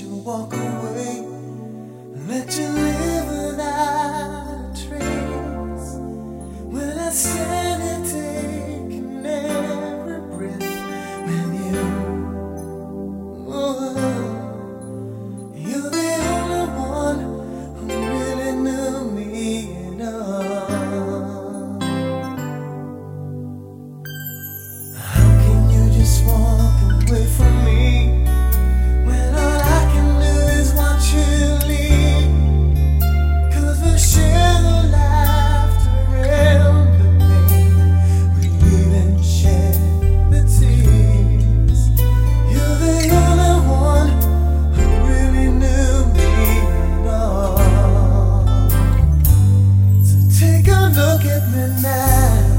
you walk away. look me now.